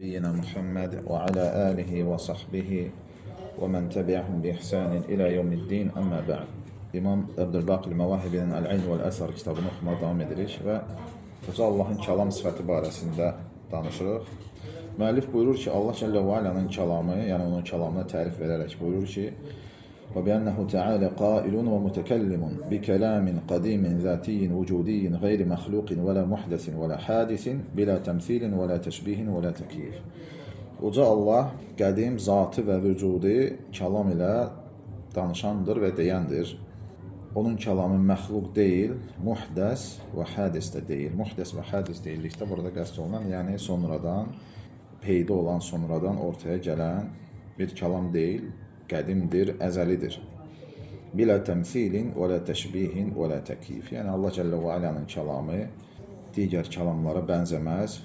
نبينا محمد وعلى آله وصحبه ومن تبعهم بإحسان إلى يوم الدين أما بعد İmam Əbdülbaqil Məvahibinin Əl-Əyn vəl-Əsər kitabını oxumağa davam edirik və Uca Allahın kəlam sifəti barəsində danışırıq. Müəllif buyurur ki, Allah Cəllə və Alənin kəlamı, yəni onun kəlamına tərif verərək buyurur ki, وبأنه تعالى قائل ومتكلم بكلام قديم ذاتي وجودي غير مخلوق ولا محدث ولا حادث بلا تمثيل ولا تشبيه ولا تكييف Uca Allah qədim zatı və vücudi kəlam ilə danışandır və deyəndir. Onun kəlamı məxluq deyil, muhdəs və hədis də deyil. Muhdəs və hədis deyildikdə burada qəsd olunan, yəni sonradan peyda olan, sonradan ortaya gələn bir kəlam deyil, qədimdir, əzəlidir. Bilə təmsilin və lə təşbihin və lə təkyif. Yəni Allah Cəllə və Alənin kəlamı digər kəlamlara bənzəməz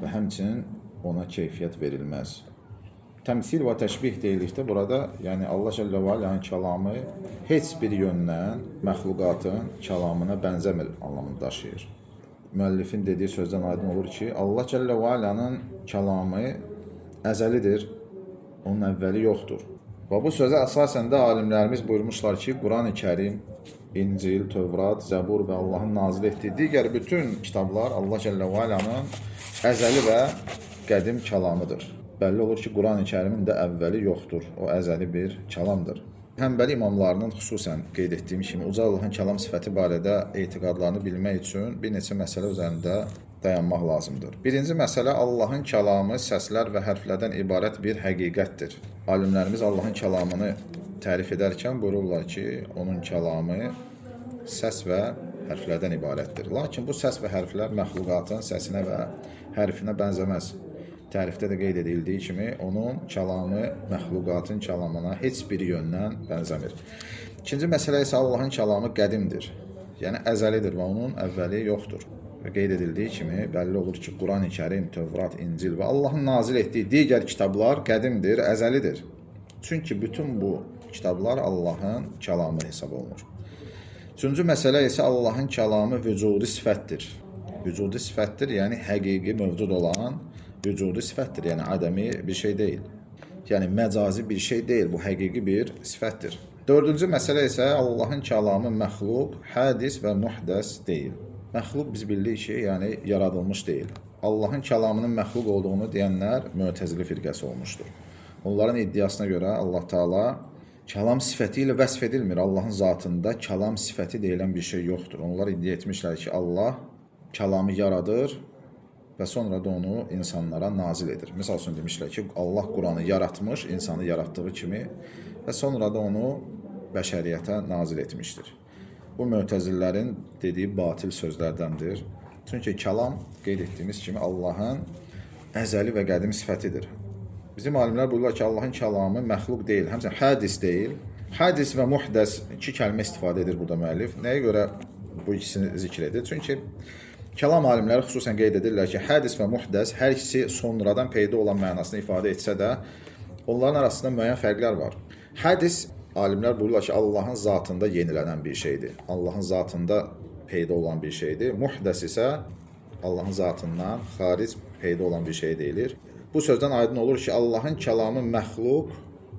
və həmçinin ona keyfiyyət verilməz. Təmsil və təşbih deyildikdə burada, yəni Allah Cəllə və Alənin kəlamı heç bir yöndən məxluqatın kəlamına bənzəmir anlamını daşıyır. Müəllifin dediyi sözdən aydın olur ki, Allah Cəllə və Alənin kəlamı əzəlidir, onun əvvəli yoxdur. Və bu sözə əsasən də alimlərimiz buyurmuşlar ki, Quran-ı Kərim, İncil, Tövrat, Zəbur və Allahın nazil etdiyi digər bütün kitablar Allah Cəllə və Alənin əzəli və qədim kəlamıdır. Bəlli olur ki, Quran-ı Kərimin də əvvəli yoxdur. O əzəli bir kəlamdır. Həmbəli imamlarının xüsusən qeyd etdiyim kimi Uca Allahın kəlam sifəti barədə etiqadlarını bilmək üçün bir neçə məsələ üzərində dayanmaq lazımdır. Birinci məsələ Allahın kəlamı səslər və hərflərdən ibarət bir həqiqətdir. Alimlərimiz Allahın kəlamını tərif edərkən buyururlar ki, onun kəlamı səs və hərflərdən ibarətdir. Lakin bu səs və hərflər məxluqatın səsinə və hərfinə bənzəməz. Tərifdə də qeyd edildiyi kimi, onun kəlamı məxluqatın kəlamına heç bir yöndən bənzəmir. İkinci məsələ isə Allahın kəlamı qədimdir. Yəni əzəlidir və onun əvvəli yoxdur. Və qeyd edildiyi kimi bəlli olur ki, Quran-ı Kərim, Tövrat, İncil və Allahın nazil etdiyi digər kitablar qədimdir, əzəlidir. Çünki bütün bu kitablar Allahın kəlamı hesab olunur. Üçüncü məsələ isə Allahın kəlamı vücudi sifətdir. Vücudi sifətdir, yəni həqiqi mövcud olan vücudi sifətdir, yəni adəmi bir şey deyil. Yəni məcazi bir şey deyil, bu həqiqi bir sifətdir. Dördüncü məsələ isə Allahın kəlamı məxluq, hədis və muhdəs deyil. Məxluq biz bilirik ki, yəni yaradılmış deyil. Allahın kəlamının məxluq olduğunu deyənlər Mötəzili firqəsi olmuşdur. Onların iddiasına görə Allah Taala kəlam sifəti ilə vəsf edilmir. Allahın zatında kəlam sifəti deyilən bir şey yoxdur. Onlar iddia etmişlər ki, Allah kəlamı yaradır və sonra da onu insanlara nazil edir. Məsəl üçün demişlər ki, Allah Quranı yaratmış, insanı yaratdığı kimi və sonra da onu bəşəriyyətə nazil etmişdir. Bu mötəzillərin dediyi batil sözlərdəndir. Çünki kəlam qeyd etdiyimiz kimi Allahın əzəli və qədim sifətidir. Bizim alimlər buyururlar ki, Allahın kəlamı məxluq deyil, həmçinin hədis deyil. Hədis və muhdəs iki kəlmə istifadə edir burada müəllif. Nəyə görə bu ikisini zikr edir? Çünki Kəlam alimləri xüsusən qeyd edirlər ki, hədis və muhdəs hər ikisi sonradan peyda olan mənasını ifadə etsə də, onların arasında müəyyən fərqlər var. Hədis alimlər buyururlar ki, Allahın zatında yenilənən bir şeydir. Allahın zatında peyda olan bir şeydir. Muhdəs isə Allahın zatından xaric peyda olan bir şey deyilir. Bu sözdən aydın olur ki, Allahın kəlamı məxluq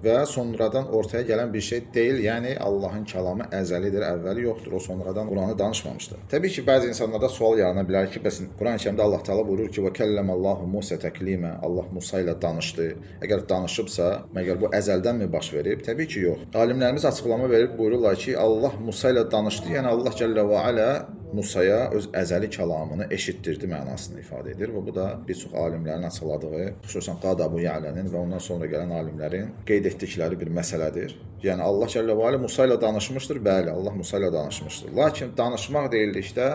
və sonradan ortaya gələn bir şey deyil. Yəni Allahın kəlamı əzəlidir, əvvəli yoxdur. O sonradan Quranı danışmamışdır. Təbii ki, bəzi insanlarda sual yarana bilər ki, bəs Quran-Kərimdə Allah Taala buyurur ki, "Və kəllamallahu Musa təklimə." Allah Musa ilə danışdı. Əgər danışıbsa, məgər bu əzəldənmi baş verib? Təbii ki, yox. Alimlərimiz açıqlama verib buyururlar ki, Allah Musa ilə danışdı. Yəni Allah Cəllə və Alə Musaya öz əzəli kəlamını eşitdirdi mənasını ifadə edir və bu da bir çox alimlərin açıqladığı, xüsusən Qad Əbu Ya'lənin və ondan sonra gələn alimlərin qeyd etdikləri bir məsələdir. Yəni Allah Cəllə və Alə Musa ilə danışmışdır, bəli, Allah Musa ilə danışmışdır. Lakin danışmaq deyildikdə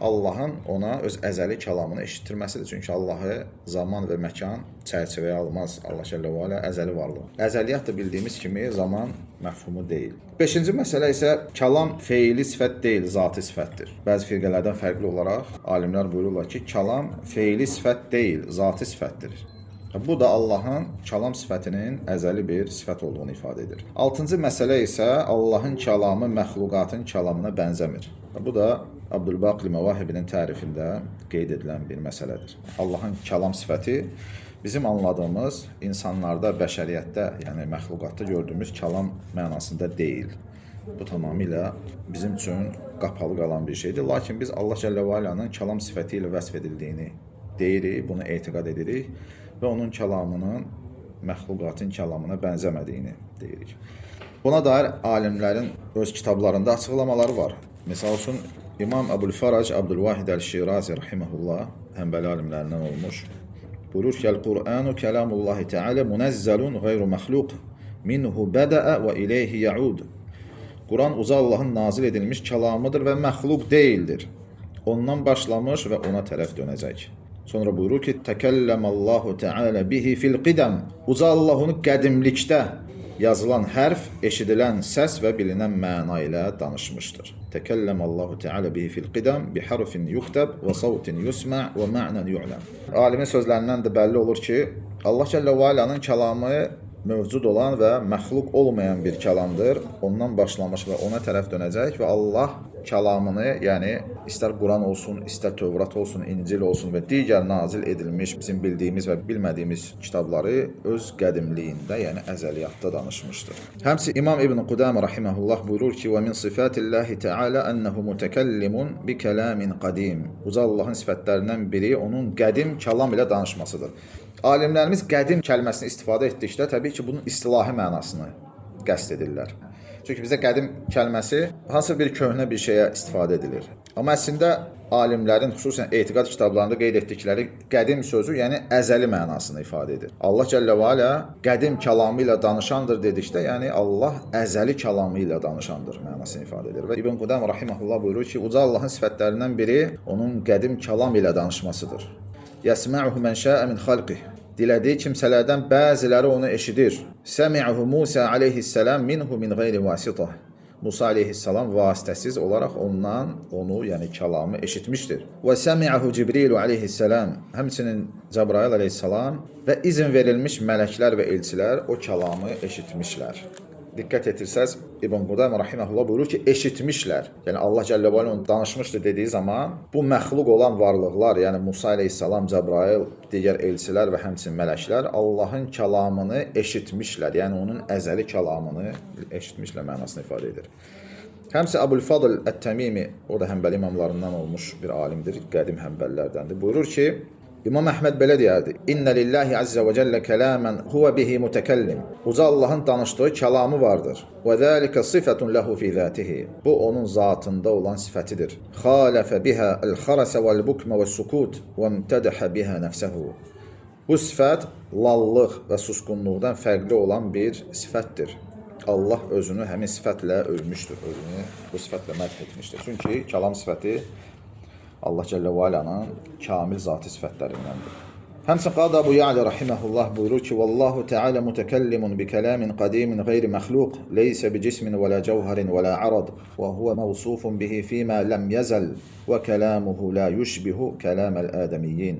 Allahın ona öz əzəli kəlamını eşitdirməsidir. Çünki Allahı zaman və məkan çərçivəyə almaz. Allah Cəllə və Alə əzəli varlıq. Əzəliyyət də bildiyimiz kimi zaman məfhumu deyil. 5-ci məsələ isə kəlam feili sifət deyil, zati sifətdir. Bəzi firqələrdən fərqli olaraq alimlər buyururlar ki, kəlam feili sifət deyil, zati sifətdir. Bu da Allahın kəlam sifətinin əzəli bir sifət olduğunu ifadə edir. 6-cı məsələ isə Allahın kəlamı məxluqatın kəlamına bənzəmir. Bu da Abdülbaqil Məvahibinin tərifində qeyd edilən bir məsələdir. Allahın kəlam sifəti Bizim anladığımız insanlarda, bəşəriyyətdə, yəni məxluqatda gördüyümüz kəlam mənasında deyil. Bu tamamilə bizim üçün qapalı qalan bir şeydir. Lakin biz Allah Cəllə və Alanın kəlam sifəti ilə vəsf edildiyini deyirik, bunu etiqad edirik və onun kəlamının məxluqatın kəlamına bənzəmədiyini deyirik. Buna dair alimlərin öz kitablarında açıqlamaları var. Məsəl üçün İmam Əbülfərəc Abdülvahid Əl-Şirazi rahimehullah Həmbəli alimlərindən olmuş. Buyurur ki, "El-Qur'anu kelamullahi Teala munazzalun gayru mahluq minhu bada'a və ileyhi yaud." Quran uca Allahın nazil edilmiş kəlamıdır və məxluq deyildir. Ondan başlamış və ona tərəf dönəcək. Sonra buyurur ki, "Təkəlləmallahu Teala bihi fil qidam." Uca Allah onu qədimlikdə yazılan hərf, eşidilən səs və bilinən məna ilə danışmışdır. Təkəlləmallahu Teala bihi fil qidam bi harfin yuktab və sautin yusma və ma'nan yu'lam. Alimin sözlərindən də bəlli olur ki, Allah Cəllə və Alanın kəlamı mövcud olan və məxluq olmayan bir kəlamdır. Ondan başlamış və ona tərəf dönəcək və Allah kəlamını, yəni istər Quran olsun, istər Tövrat olsun, İncil olsun və digər nazil edilmiş bizim bildiyimiz və bilmədiyimiz kitabları öz qədimliyində, yəni əzəliyyatda danışmışdır. Həmçinin İmam İbn Qudamə rahimehullah buyurur ki: "Və min sifatillahi Teala ennehu mutakallimun bi kalamin qadim." Uca Allahın sifətlərindən biri onun qədim kəlam ilə danışmasıdır. Alimlərimiz qədim kəlməsini istifadə etdikdə təbii ki, bunun istilahi mənasını qəsd edirlər. Çünki bizdə qədim kəlməsi hansı bir köhnə bir şeyə istifadə edilir. Amma əslində alimlərin xüsusən etiqad kitablarında qeyd etdikləri qədim sözü, yəni əzəli mənasını ifadə edir. Allah Cəllə və Alə qədim kəlamı ilə danışandır dedikdə, yəni Allah əzəli kəlamı ilə danışandır mənasını ifadə edir. Və İbn Qudam rahimehullah buyurur ki, uca Allahın sifətlərindən biri onun qədim kəlam ilə danışmasıdır. Yəsma'uhu men şa'a min xalqihi dilədiyi kimsələrdən bəziləri onu eşidir. Səmi'uhu Musa alayhissalam minhu min ghayri vasitah. Musa alayhissalam vasitəsiz olaraq ondan onu, yəni kəlamı eşitmişdir. Və səmi'ahu Cibril alayhissalam, həmçinin Cəbrail alayhissalam və izin verilmiş mələklər və elçilər o kəlamı eşitmişlər diqqət etirsəz İbn Qudam rahimehullah buyurur ki, eşitmişlər. Yəni Allah Cəllə və onu danışmışdı dediyi zaman bu məxluq olan varlıqlar, yəni Musa əleyhissalam, Cəbrail, digər elçilər və həmçinin mələklər Allahın kəlamını eşitmişlər. Yəni onun əzəli kəlamını eşitmişlər mənasını ifadə edir. Həmçə Əbul Fadl Ət-Təmimi, o da Həmbəli imamlarından olmuş bir alimdir, qədim Həmbəlilərdəndir. Buyurur ki, İmam Əhməd belə deyərdi: "İnna lillahi azza və cəllə kalaman huwa bihi mutakallim." Uca Allahın danışdığı kəlamı vardır. Və zalika sifatun lahu fi zatihi. Bu onun zatında olan sifətidir. Xalafa biha al-kharas wal-bukma was-sukut və imtadaha biha nafsuhu. Bu sifət lallıq və susqunluqdan fərqli olan bir sifətdir. Allah özünü həmin sifətlə övmüşdür, özünü bu sifətlə mədh etmişdir. Çünki kəlam sifəti Allah Cəllə və Alanın kamil zati sifətlərindəndir. Həmçinin Qad Əbu Ya'la rahimehullah buyurur ki: "Vallahu Teala mutakallimun bi kalamin qadimin ghayri makhluq, laysa bi jismin və la jawharin və la arad, və huwa mawsufun bihi fima lam yazal, və kalamuhu la yushbihu kalam al-adamiyyin."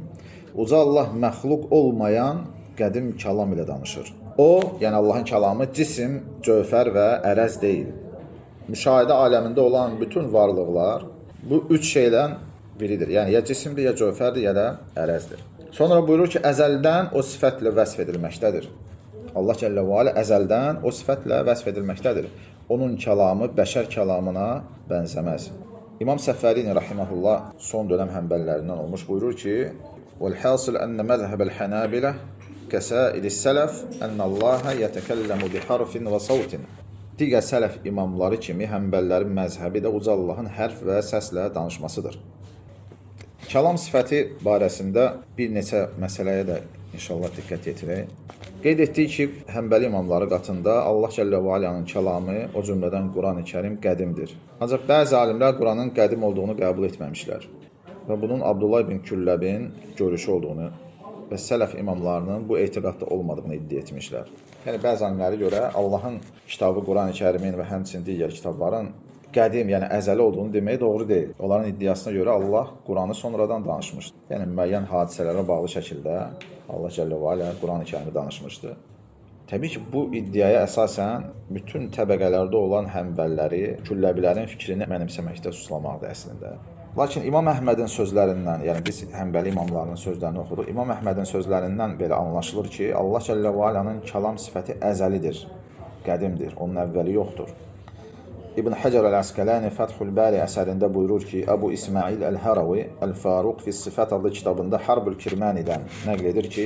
Uca Allah məxluq olmayan qədim kəlam ilə danışır. O, yəni Allahın kəlamı cisim, cövhər və ərəz deyil. Müşahidə aləmində olan bütün varlıqlar bu üç şeydən biridir. Yəni ya cisimdir, ya cövhərdir, ya da ərəzdir. Sonra buyurur ki, əzəldən o sifətlə vəsf edilməkdədir. Allah Cəllə və Alə əzəldən o sifətlə vəsf edilməkdədir. Onun kəlamı bəşər kəlamına bənzəməz. İmam Səfərini rahimehullah son dönəm həmbəlilərindən olmuş buyurur ki: "Vəl-hasil enne mezhebel-hanabilə kəsail-sələf enne-Allah yetekallamu bi harfin və sautin." Digər sələf imamları kimi həmbəllərin məzhəbi də uca Allahın hərf və səslə danışmasıdır. Kəlam sifəti barəsində bir neçə məsələyə də inşallah diqqət yetirək. Qeyd etdik ki, Həmbəli imamları qatında Allah Cəllə və Alanın kəlamı, o cümlədən Qurani-Kərim qədimdir. Ancaq bəzi alimlər Quranın qədim olduğunu qəbul etməmişlər və bunun Abdullah ibn Külləbin görüşü olduğunu və sələf imamlarının bu etiqadda olmadığını iddia etmişlər. Yəni bəzi alimlərə görə Allahın kitabı Qurani-Kərimin və həmçinin digər kitabların qədim, yəni əzəli olduğunu demək doğru deyil. Onların iddiasına görə Allah Quranı sonradan danışmışdı. Yəni müəyyən hadisələrə bağlı şəkildə Allah Cəllə və Alə Qurani-Kərimi danışmışdı. Təbii ki, bu iddiaya əsasən bütün təbəqələrdə olan həmvəlləri, külləbilərin fikrini mənimsəməkdə suslamaqdır əslində. Lakin İmam Əhmədin sözlərindən, yəni biz Həmbəli imamlarının sözlərini oxuduq. İmam Əhmədin sözlərindən belə anlaşılır ki, Allah Cəllə və Alanın kəlam sifəti əzəlidir, qədimdir, onun əvvəli yoxdur. İbn Həcər Əl-Əsqələni Fəthül Bəri əsərində buyurur ki, Əbu İsmail Əl-Haravi Əl-Faruq fi Sifət adlı kitabında Harbül Kirmənidən nəql edir ki,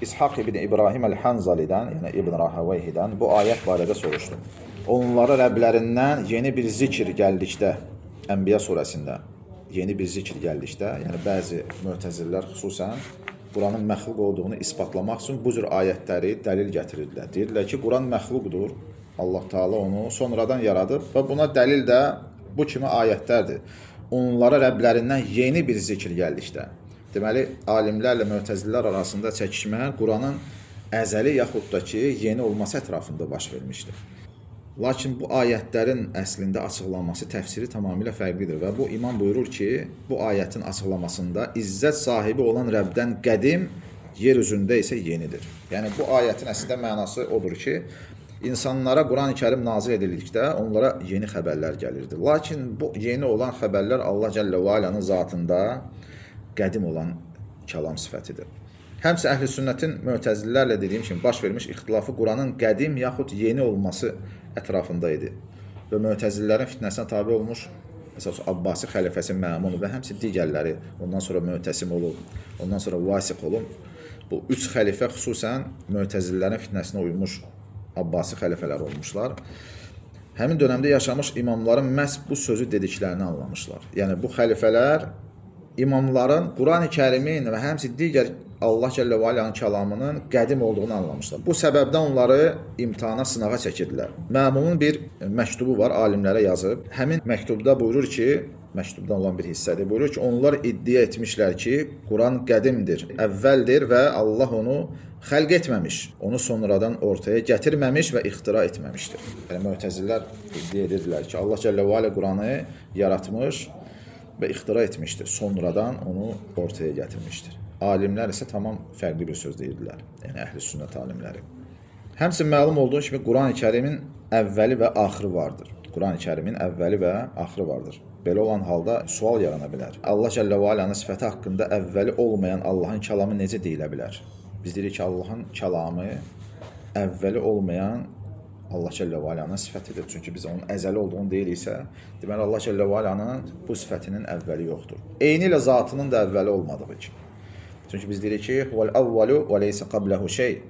İshaq ibn İbrahim Əl-Hanzalidən, yəni İbn Rahavayhidən bu ayət barədə soruşdu. Onlara Rəblərindən yeni bir zikr gəldikdə, Ənbiya surəsində yeni bir zikr gəldikdə, yəni bəzi mötəzillər xüsusən Quranın məxluq olduğunu isbatlamaq üçün bu cür ayətləri dəlil gətirirlər. Deyirlər ki, Quran məxluqdur. Allah Taala onu sonradan yaradıb və buna dəlil də bu kimi ayətlərdir. Onlara Rəblərindən yeni bir zikr gəldikdə. Deməli, alimlərlə mötəzillər arasında çəkişmə Quranın əzəli yaxud da ki, yeni olması ətrafında baş vermişdir. Lakin bu ayətlərin əslində açıqlanması, təfsiri tamamilə fərqlidir və bu imam buyurur ki, bu ayətin açıqlamasında izzət sahibi olan Rəbdən qədim, yer üzündə isə yenidir. Yəni bu ayətin əslində mənası odur ki, insanlara Qurani-Kərim nazil edildikdə onlara yeni xəbərlər gəlirdi. Lakin bu yeni olan xəbərlər Allah Cəllə və Alanın zatında qədim olan kəlam sifətidir. Həmçə əhl-i sünnətin mötəzillərlə dediyim kimi baş vermiş ixtilafı Quranın qədim yaxud yeni olması ətrafında idi. Və mötəzillərin fitnəsinə tabe olmuş əsas Abbasi xəlifəsi Məmun və həmçə digərləri, ondan sonra Mötəsim olub, ondan sonra Vasiq olub. Bu üç xəlifə xüsusən mötəzillərin fitnəsinə uymuş Abbasi xəlifələr olmuşlar. Həmin dövrdə yaşamış imamların məhz bu sözü dediklərini anlamışlar. Yəni bu xəlifələr imamların Qurani-Kərimin və həmçinin digər Allah Cəllə və Alanın kəlamının qədim olduğunu anlamışlar. Bu səbəbdən onları imtahana, sınağa çəkirdilər. Məmunun bir məktubu var, alimlərə yazıb. Həmin məktubda buyurur ki, məktubdan olan bir hissədir. Buyurur ki, onlar iddia etmişlər ki, Quran qədimdir, əvvəldir və Allah onu xəlq etməmiş, onu sonradan ortaya gətirməmiş və ixtira etməmişdir. Yəni mötəzillər iddia edirdilər ki, Allah Cəllə və Alə Quranı yaratmış və ixtira etmişdir. Sonradan onu ortaya gətirmişdir. Alimlər isə tamam fərqli bir söz deyirdilər. Yəni əhl-i sünnət alimləri. Həmçinin məlum olduğu kimi Qurani-Kərimin əvvəli və axırı vardır. Qurani-Kərimin əvvəli və axırı vardır. Belə olan halda sual yarana bilər. Allah Cəllə və Alanın sifəti haqqında əvvəli olmayan Allahın kəlamı necə deyilə bilər? Biz deyirik ki, Allahın kəlamı əvvəli olmayan Allah Cəllə və Alanın sifətidir. Çünki biz onun əzəli olduğunu deyiriksə, deməli Allah Cəllə və Alanın bu sifətinin əvvəli yoxdur. Eyni ilə zatının da əvvəli olmadığı kimi. Çünki biz deyirik ki, "Vel avvalu və leysa qablahu şey."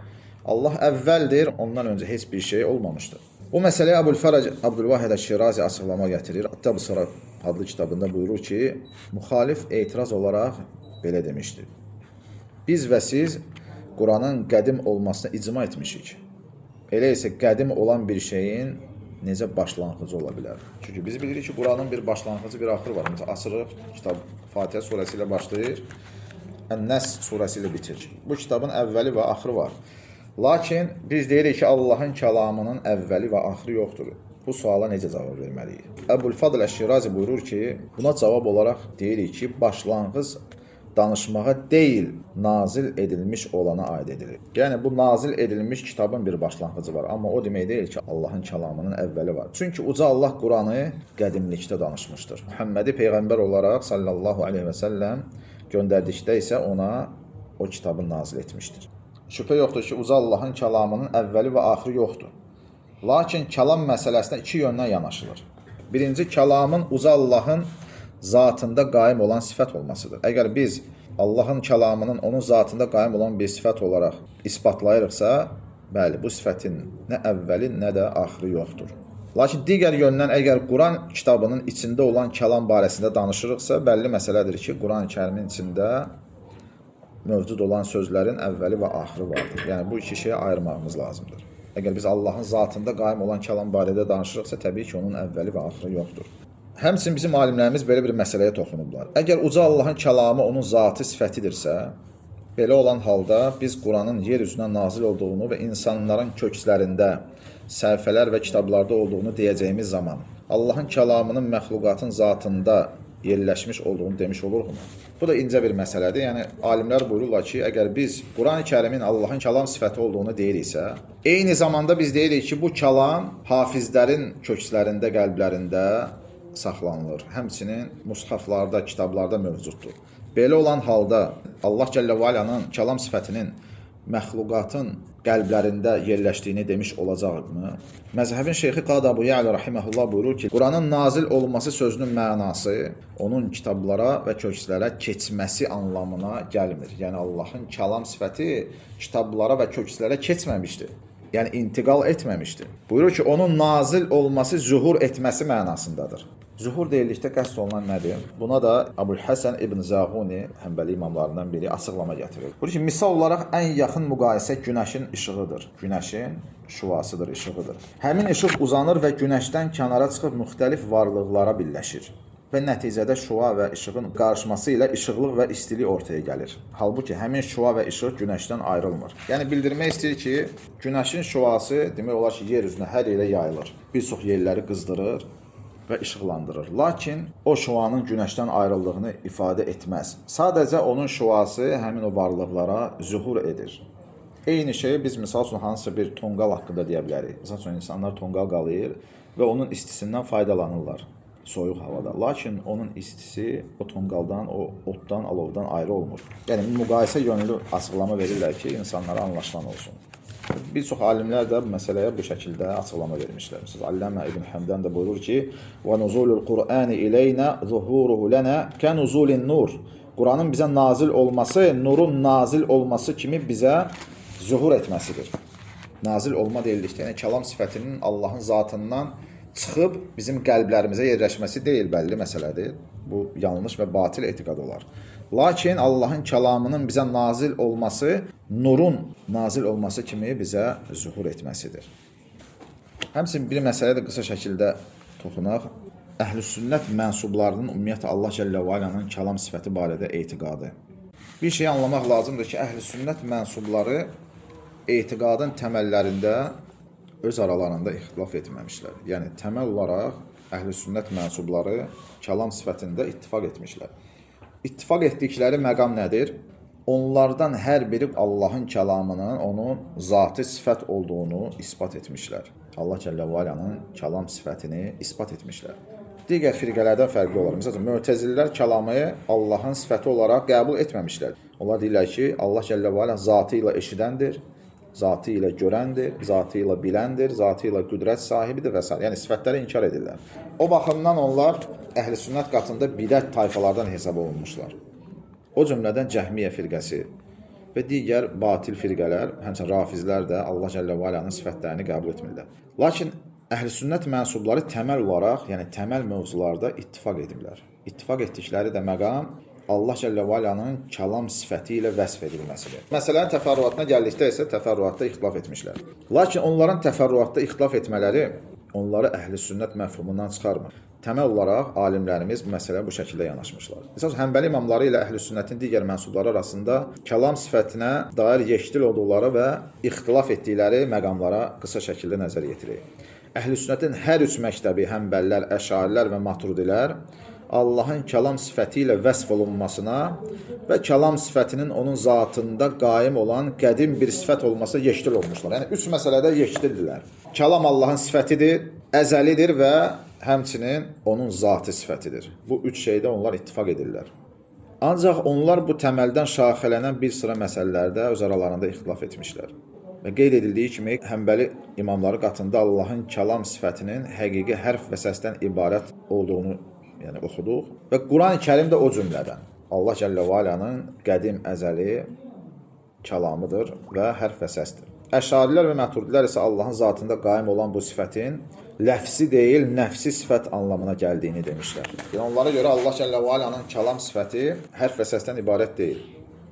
Allah əvvəldir, ondan öncə heç bir şey olmamışdır. Bu məsələyə Əbul-Fərəc Abdülvahid Əş-Şirazi açıqlama gətirir. At-Tabsara adlı kitabında buyurur ki, müxalif etiraz olaraq belə demişdir. Biz və siz Quranın qədim olmasına icma etmişik. Elə isə qədim olan bir şeyin necə başlanğıcı ola bilər? Çünki biz bilirik ki, Quranın bir başlanğıcı, bir axırı var. Məsələn, açırıq, kitab Fatihə surəsi ilə başlayır, Ən-Nəs surəsi ilə bitir. Bu kitabın əvvəli və axırı var. Lakin biz deyirik ki, Allahın kəlamının əvvəli və axırı yoxdur. Bu suala necə cavab verməliyik? Əbul Fadl Əş-Şirazi buyurur ki, buna cavab olaraq deyirik ki, başlanğıc danışmağa deyil, nazil edilmiş olana aid edilir. Yəni bu nazil edilmiş kitabın bir başlanğıcı var, amma o demək deyil ki, Allahın kəlamının əvvəli var. Çünki uca Allah Quranı qədimlikdə danışmışdır. Muhammədi peyğəmbər olaraq sallallahu əleyhi və səlləm göndərdikdə isə ona o kitabı nazil etmişdir. Şübhə yoxdur ki, uca Allahın kəlamının əvvəli və axırı yoxdur. Lakin kəlam məsələsinə iki yöndən yanaşılır. Birinci, kəlamın uca Allahın zatında qaim olan sifət olmasıdır. Əgər biz Allahın kəlamının onun zatında qaim olan bir sifət olaraq isbatlayırıqsa, bəli, bu sifətin nə əvvəli, nə də axırı yoxdur. Lakin digər yöndən əgər Quran kitabının içində olan kəlam barəsində danışırıqsa, bəlli məsələdir ki, Quran-Kərimin içində mövcud olan sözlərin əvvəli və axırı vardır. Yəni bu iki şeyi ayırmağımız lazımdır. Əgər biz Allahın zatında qaim olan kəlam barədə danışırıqsa, təbii ki, onun əvvəli və axırı yoxdur. Həmçinin bizim alimlərimiz belə bir məsələyə toxunublar. Əgər uca Allahın kəlamı onun zati sifətidirsə, belə olan halda biz Quranın yer üzünə nazil olduğunu və insanların kökslərində səhifələr və kitablarda olduğunu deyəcəyimiz zaman Allahın kəlamının məxluqatın zatında yerləşmiş olduğunu demiş oluruqmu? Bu da incə bir məsələdir. Yəni alimlər buyururlar ki, əgər biz Qurani-Kərimin Allahın kəlam sifəti olduğunu deyiriksə, eyni zamanda biz deyirik ki, bu kəlam hafizlərin kökslərində, qəlblərində saxlanılır. Həmçinin mushaflarda, kitablarda mövcuddur. Belə olan halda Allah Cəllə və Alanın kəlam sifətinin məxluqatın qəlblərində yerləşdiyini demiş olacaqmı? Məzhəbin şeyxi Qadabu Ya'li rahimehullah buyurur ki, Quranın nazil olması sözünün mənası onun kitablara və kökslərə keçməsi anlamına gəlmir. Yəni Allahın kəlam sifəti kitablara və kökslərə keçməmişdir. Yəni intiqal etməmişdir. Buyurur ki, onun nazil olması zühur etməsi mənasındadır. Zuhur deyildikdə qəsd olunan nədir? Buna da Əbul Həsən İbn Zahuni Həmbəli imamlarından biri açıqlama gətirir. Buyurur ki, misal olaraq ən yaxın müqayisə günəşin işığıdır. Günəşin şüasıdır, işığıdır. Həmin işıq uzanır və günəşdən kənara çıxıb müxtəlif varlıqlara birləşir və nəticədə şüa və işığın qarışması ilə işıqlıq və istilik ortaya gəlir. Halbuki həmin şüa və işıq günəşdən ayrılmır. Yəni bildirmək istəyir ki, günəşin şüası demək olar ki, yer üzünə hər yerə yayılır. Bir çox yerləri qızdırır, və işıqlandırır. Lakin o şüanın günəşdən ayrıldığını ifadə etməz. Sadəcə onun şüası həmin o varlıqlara zühur edir. Eyni şeyi biz misal üçün hansısa bir tonqal haqqında deyə bilərik. Məsəl üçün insanlar tonqal qalıyır və onun istisindən faydalanırlar soyuq havada. Lakin onun istisi o tonqaldan, o otdan, alovdan ayrı olmur. Yəni müqayisə yönlü açıqlama verirlər ki, insanlara anlaşılan olsun. Bir çox alimlər də bu məsələyə bu şəkildə açıqlama vermişlər. Məsələn, Allamə İbn Həmdən də buyurur ki: "Və nuzulul Qur'ani ileynə zuhuruhu lana kanuzulin nur." Quranın bizə nazil olması, nurun nazil olması kimi bizə zuhur etməsidir. Nazil olma deyildikdə, yəni kəlam sifətinin Allahın zatından çıxıb bizim qəlblərimizə yerləşməsi deyil, bəlli məsələdir. Bu yanlış və batil etiqad olar. Lakin Allahın kəlamının bizə nazil olması nurun nazil olması kimi bizə zühur etməsidir. Həmçinin bir məsələyə də qısa şəkildə toxunaq. Əhlüsünnət mənsublarının ümumiyyətlə Allah Cəllə və Alanın kəlam sifəti barədə etiqadı. Bir şey anlamaq lazımdır ki, əhlüsünnət mənsubları etiqadın təməllərində öz aralarında ixtilaf etməmişlər. Yəni təməl olaraq əhlüsünnət mənsubları kəlam sifətində ittifaq etmişlər. İttifaq etdikləri məqam nədir? Onlardan hər biri Allahın kəlamının onun zati sifət olduğunu isbat etmişlər. Allah Cəllə və Alanın kəlam sifətini isbat etmişlər. Digər firqələrdən fərqli olar. Məsələn, Mötəzililər kəlamı Allahın sifəti olaraq qəbul etməmişlər. Onlar deyirlər ki, Allah Cəllə və Ala zatı ilə eşidəndir, zatı ilə görəndir, zatı ilə biləndir, zatı ilə qüdrət sahibidir və s. Yəni sifətləri inkar edirlər. O baxımdan onlar əhl-sünnət qatında bidət tayfalardan hesab olunmuşlar. O cümlədən Cəhmiyyə firqəsi və digər batil firqələr, həmçinin rafizlər də Allah Cəllə və Alanın sifətlərini qəbul etmirlər. Lakin əhl-sünnət mənsubları təməl olaraq, yəni təməl mövzularda ittifaq ediblər. İttifaq etdikləri də məqam Allah Cəllə və Alanın kəlam sifəti ilə vəsf edilməsidir. Məsələnin təfərrüatına gəldikdə isə təfərrüatda ixtilaf etmişlər. Lakin onların təfərrüatda ixtilaf etmələri onları əhli sünnət məfhumundan çıxarmır. Təməl olaraq alimlərimiz bu məsələyə bu şəkildə yanaşmışlar. Əsas Həmbəli imamları ilə əhli sünnətin digər mənsubları arasında kəlam sifətinə dair yeşdil olduqları və ixtilaf etdikləri məqamlara qısa şəkildə nəzər yetiririk. Əhli sünnətin hər üç məktəbi, Həmbəlilər, Əşarilər və Maturidilər Allahın kəlam sifəti ilə vəsf olunmasına və kəlam sifətinin onun zatında qaim olan qədim bir sifət olması yeşdil olmuşlar. Yəni üç məsələdə yeşdildirlər. Kəlam Allahın sifətidir, əzəlidir və həmçinin onun zati sifətidir. Bu üç şeydə onlar ittifaq edirlər. Ancaq onlar bu təməldən şaxələnən bir sıra məsələlərdə öz aralarında ixtilaf etmişlər. Və qeyd edildiyi kimi Həmbəli imamları qatında Allahın kəlam sifətinin həqiqi hərf və səsdən ibarət olduğunu yəni oxuduq və Qurani-Kərim də o cümlədən. Allah Cəllə və Alanın qədim əzəli kəlamıdır və hərf və səsdir. Əşarilər və Məturidilər isə Allahın zatında qaim olan bu sifətin ləfsi deyil, nəfsi sifət anlamına gəldiyini demişlər. Yəni onlara görə Allah Cəllə və Alanın kəlam sifəti hərf və səsdən ibarət deyil,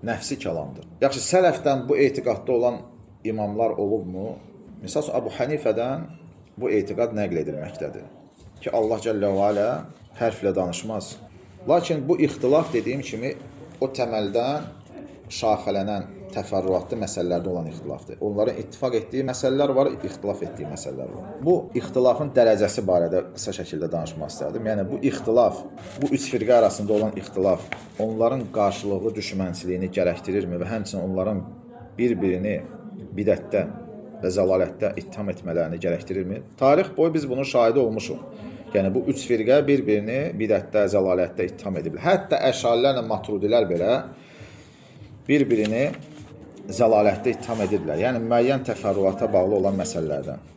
nəfsi kəlamdır. Yaxşı, sələfdən bu etiqadda olan imamlar olubmu? Misal Əbu Hənifədən bu etiqad nəql edilməkdədir ki, Allah Cəllə və Ala hərflə danışmaz. Lakin bu ixtilaf dediyim kimi o təməldən şaxələnən təfərrüatlı məsələlərdə olan ixtilafdır. Onların ittifaq etdiyi məsələlər var, ixtilaf etdiyi məsələlər var. Bu ixtilafın dərəcəsi barədə qısa şəkildə danışmaq istərdim. Yəni bu ixtilaf, bu üç firqə arasında olan ixtilaf onların qarşılıqlı düşmənçiliyini gərəkdirirmi və həmçinin onların bir-birini bidətdə və zəlalətdə ittiham etmələrini gərəkdirirmi? Tarix boyu biz bunun şahidi olmuşuq. Yəni bu üç firqə bir-birini bidətdə, zəlalətdə ittiham ediblər. Hətta əşarilərlə maturudilər belə bir-birini zəlalətdə ittiham edirlər. Yəni müəyyən təfərrüata bağlı olan məsələlərdən.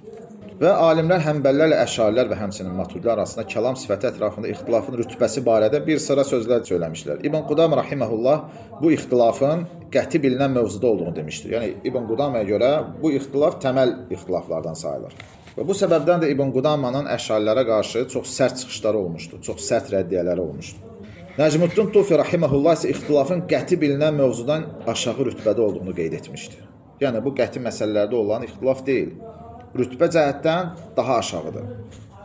Və alimlər Həmbəllərlə Əşarilər və həmçinin Maturidlər arasında kəlam sifəti ətrafında ixtilafın rütbəsi barədə bir sıra sözlər söyləmişlər. İbn Qudam rahimehullah bu ixtilafın qəti bilinən mövzuda olduğunu demişdir. Yəni İbn Qudamaya görə bu ixtilaf təməl ixtilaflardan sayılır. Və bu səbəbdən də İbn Qudamanın Əşarilərə qarşı çox sərt çıxışları olmuşdu, çox sərt rəddiyələri olmuşdu. Nəcmuddin Tufi rahimehullah isə ixtilafın qəti bilinən mövzudan aşağı rütbədə olduğunu qeyd etmişdir. Yəni bu qəti məsələlərdə olan ixtilaf deyil rütbə cəhətdən daha aşağıdır.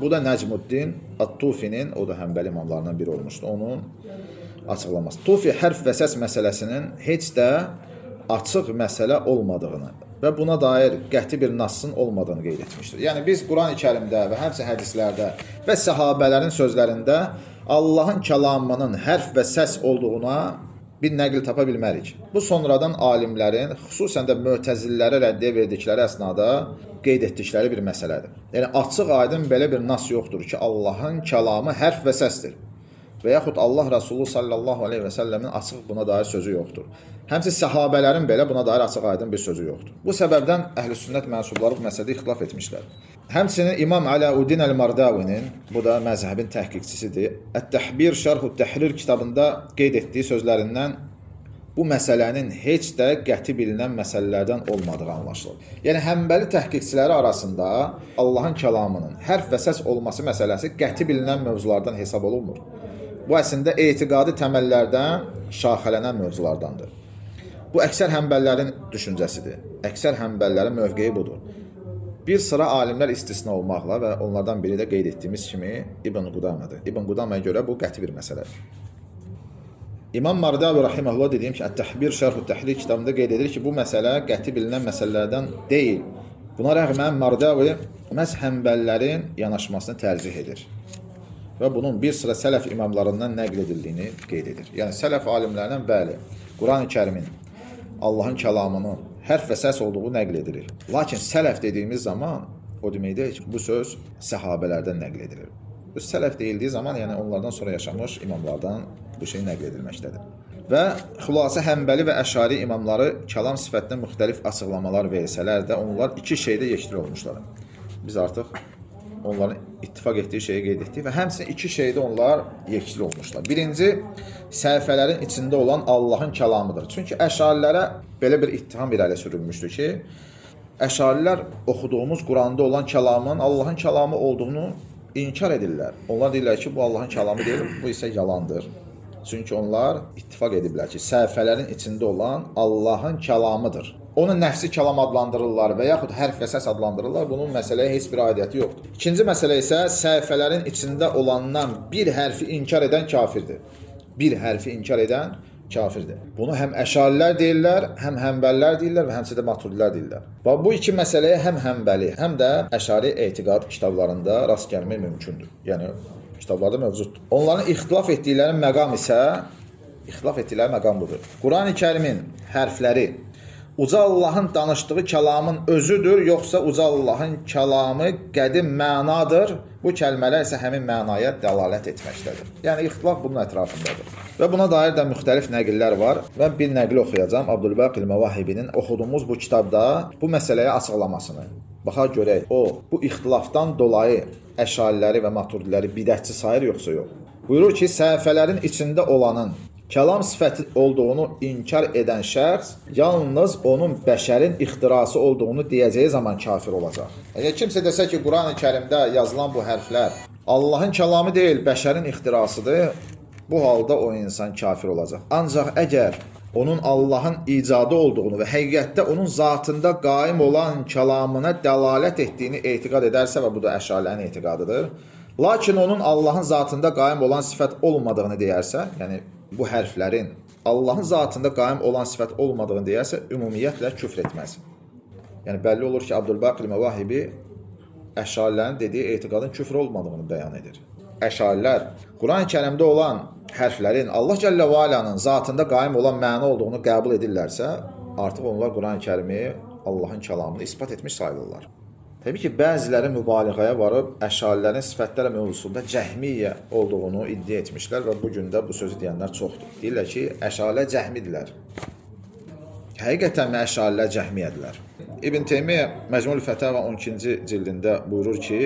Bu da Nəcmuddin At-Tufinin, o da Həmbəli imamlarından biri olmuşdu, onun açıqlaması. Tufi hərf və səs məsələsinin heç də açıq məsələ olmadığını və buna dair qəti bir nassın olmadığını qeyd etmişdir. Yəni biz Qurani-Kərimdə və həmçinin hədislərdə və səhabələrin sözlərində Allahın kəlamının hərf və səs olduğuna bir nəql tapa bilmərik. Bu sonradan alimlərin, xüsusən də mötəzillərə rəddiyə verdikləri əsnada qeyd etdikləri bir məsələdir. Yəni açıq aydın belə bir nas yoxdur ki, Allahın kəlamı hərf və səsdir. Və yaxud Allah Rəsulü sallallahu əleyhi və səlləmin açıq buna dair sözü yoxdur. Həmçinin səhabələrin belə buna dair açıq aydın bir sözü yoxdur. Bu səbəbdən Əhlüsünnət mənsubları bu məsələdə ixtilaf etmişlər. Həmçinin İmam Əlaüddin Əl-Mardavinin, bu da məzhəbin təhqiqçisidir, Ət-Təhbir Şərhü Təhrir kitabında qeyd etdiyi sözlərindən bu məsələnin heç də qəti bilinən məsələlərdən olmadığı anlaşılır. Yəni Həmbəli təhqiqçiləri arasında Allahın kəlamının hərf və səs olması məsələsi qəti bilinən mövzulardan hesab olunmur. Bu əslində etiqadi təməllərdən şaxələnən mövzulardandır. Bu əksər həmbəllərin düşüncəsidir. Əksər həmbəllərin mövqeyi budur. Bir sıra alimlər istisna olmaqla və onlardan biri də qeyd etdiyimiz kimi İbn Qudamadır. İbn Qudamaya görə bu qəti bir məsələdir. İmam Mardavi rahimehullah dediyim ki, Ət-Təhbir Şərh Təhrir kitabında qeyd edir ki, bu məsələ qəti bilinən məsələlərdən deyil. Buna rəğmən Mardavi məhz həmbəllərin yanaşmasını tərcih edir. Və bunun bir sıra sələf imamlarından nəql edildiyini qeyd edir. Yəni sələf alimlərindən bəli, Qurani-Kərimin Allahın kəlamının hərf və səs olduğu nəql edilir. Lakin sələf dediyimiz zaman o deməkdir ki, bu söz səhabələrdən nəql edilir. Bu sələf deyildiyi zaman, yəni onlardan sonra yaşamış imamlardan bu şey nəql edilməkdədir. Və xülasə Həmbəli və Əşari imamları kəlam sifətinə müxtəlif açıqlamalar versələr də, onlar iki şeydə yekdir olmuşlar. Biz artıq onların ittifaq etdiyi şeyi qeyd etdik və həmçinin iki şeydə onlar yekdir olmuşlar. Birinci, səhifələrin içində olan Allahın kəlamıdır. Çünki Əşarilərə belə bir ittiham irəli sürülmüşdü ki, Əşarilər oxuduğumuz Quranda olan kəlamın Allahın kəlamı olduğunu inkar edirlər. Onlar deyirlər ki, bu Allahın kəlamı deyil, bu isə yalandır. Çünki onlar ittifaq ediblər ki, səhifələrin içində olan Allahın kəlamıdır. Onu nəfsi kəlam adlandırırlar və yaxud hərf və səs adlandırırlar. Bunun məsələyə heç bir aidiyyəti yoxdur. İkinci məsələ isə səhifələrin içində olandan bir hərfi inkar edən kafirdir. Bir hərfi inkar edən kafirdir. Bunu həm əşarilər deyirlər, həm həmbəllər deyirlər və həmçində maturidlər deyirlər. Və bu iki məsələyə həm həmbəli, həm də əşari etiqad kitablarında rast gəlmək mümkündür. Yəni kitablarda mövcuddur. Onların ixtilaf etdikləri məqam isə ixtilaf etdikləri məqam budur. Qurani-Kərimin hərfləri Uca Allahın danışdığı kəlamın özüdür, yoxsa Uca Allahın kəlamı qədim mənadır? Bu kəlmələr isə həmin mənaya dəlalət etməkdədir. Yəni ixtilaf bunun ətrafındadır. Və buna dair də müxtəlif nəqillər var. Mən bir nəqli oxuyacağam. Abdülbaqil Məvahibinin oxuduğumuz bu kitabda bu məsələyə açıqlamasını. Baxa görək, o bu ixtilafdan dolayı əşariləri və maturidiləri bidətçi sayır yoxsa yox? Buyurur ki, səhifələrin içində olanın kəlam sifəti olduğunu inkar edən şəxs yalnız onun bəşərin ixtirası olduğunu deyəcəyi zaman kafir olacaq. Əgər kimsə desə ki, Qurani-Kərimdə yazılan bu hərflər Allahın kəlamı deyil, bəşərin ixtirasıdır, bu halda o insan kafir olacaq. Ancaq əgər onun Allahın icadı olduğunu və həqiqətdə onun zatında qaim olan kəlamına dəlalət etdiyini etiqad edərsə və bu da əşarilərin etiqadıdır. Lakin onun Allahın zatında qaim olan sifət olmadığını deyərsə, yəni bu hərflərin Allahın zatında qaim olan sifət olmadığını deyərsə, ümumiyyətlə küfr etməz. Yəni bəlli olur ki, Abdülbaqir Məvahibi əşarilərin dediyi etiqadın küfr olmadığını bəyan edir. Əşarilər Quran-Kərimdə olan hərflərin Allah Cəllə və Alanın zatında qaim olan məna olduğunu qəbul edirlərsə, artıq onlar Quran-Kərimi Allahın kəlamını isbat etmiş sayılırlar. Təbii ki, bəziləri mübaliğəyə varıb əşarilərin sifətlər mövzusunda cəhmiyyə olduğunu iddia etmişlər və bu gün də bu sözü deyənlər çoxdur. Deyirlər ki, əşarilər cəhmidirlər. Həqiqətən əşarilər cəhmiyyədirlər. İbn Teymiyyə Məcmul Fətava 12-ci cildində buyurur ki,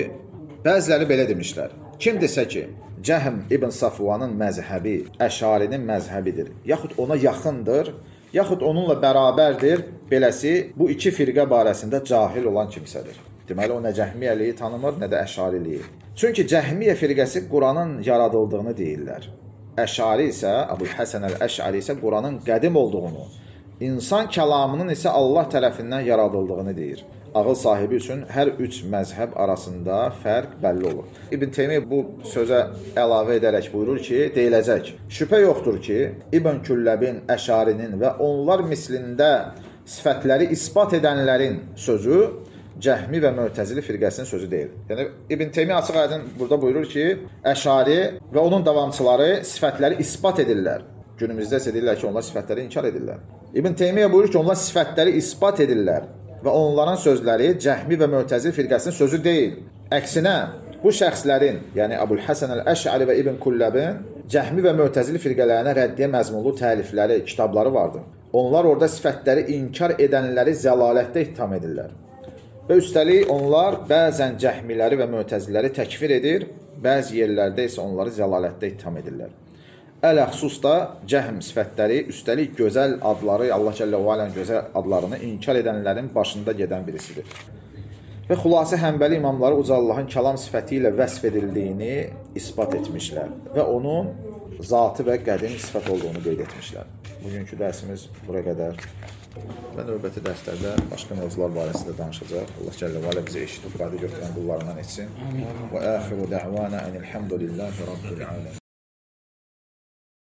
bəziləri belə demişlər. Kim desə ki, Cəhm İbn Safvanın məzhəbi Əşarinin məzhəbidir, yaxud ona yaxındır, yaxud onunla bərabərdir, beləsi bu iki firqə barəsində cahil olan kimsədir. Deməli o nə Cəhmiyyəliyi tanımır, nə də Əşariliyi. Çünki Cəhmiyyə firqəsi Quranın yaradıldığını deyirlər. Əşari isə, Əbu Həsən əl-Əşari isə Quranın qədim olduğunu, insan kəlamının isə Allah tərəfindən yaradıldığını deyir. Ağıl sahibi üçün hər üç məzhəb arasında fərq bəlli olur. İbn Teymiyyə bu sözə əlavə edərək buyurur ki, deyiləcək. Şübhə yoxdur ki, İbn Külləbin, Əşarinin və onlar mislində sifətləri isbat edənlərin sözü Cəhmi və Mötəzili firqəsinin sözü deyil. Yəni İbn Teymiyyə açıq aydın burada buyurur ki, Əşari və onun davamçıları sifətləri isbat edirlər. Günümüzdə isə deyirlər ki, onlar sifətləri inkar edirlər. İbn Teymiyyə buyurur ki, onlar sifətləri isbat edirlər və onların sözləri Cəhmi və Mötəzil firqəsinin sözü deyil. Əksinə, bu şəxslərin, yəni Əbul Həsən əl-Əş'ari və İbn Kullabin Cəhmi və Mötəzil firqələrinə rəddiyə məzmunlu təlifləri, kitabları vardı. Onlar orada sifətləri inkar edənləri zəlalətdə ittiham edirlər. Və üstəlik onlar bəzən cəhmiləri və mötəzilləri təkfir edir, bəzi yerlərdə isə onları zəlalətdə ittiham edirlər. Ələxsus da cəhm sifətləri, üstəlik gözəl adları, Allah Cəllə və Alənin gözəl adlarını inkar edənlərin başında gedən birisidir. Və xülasə həmbəli imamları Uca Allahın kəlam sifəti ilə vəsf edildiyini isbat etmişlər və onun zatı və qədim sifət olduğunu qeyd etmişlər. Bugünkü dərsimiz bura qədər. Və növbəti dərslərdə başqa mövzular barəsində danışacaq. Allah Cəllə və Alə bizə eşidib, qadı götürən qullarından etsin. Və əxiru dəvana enilhamdülillahi rabbil aləmin.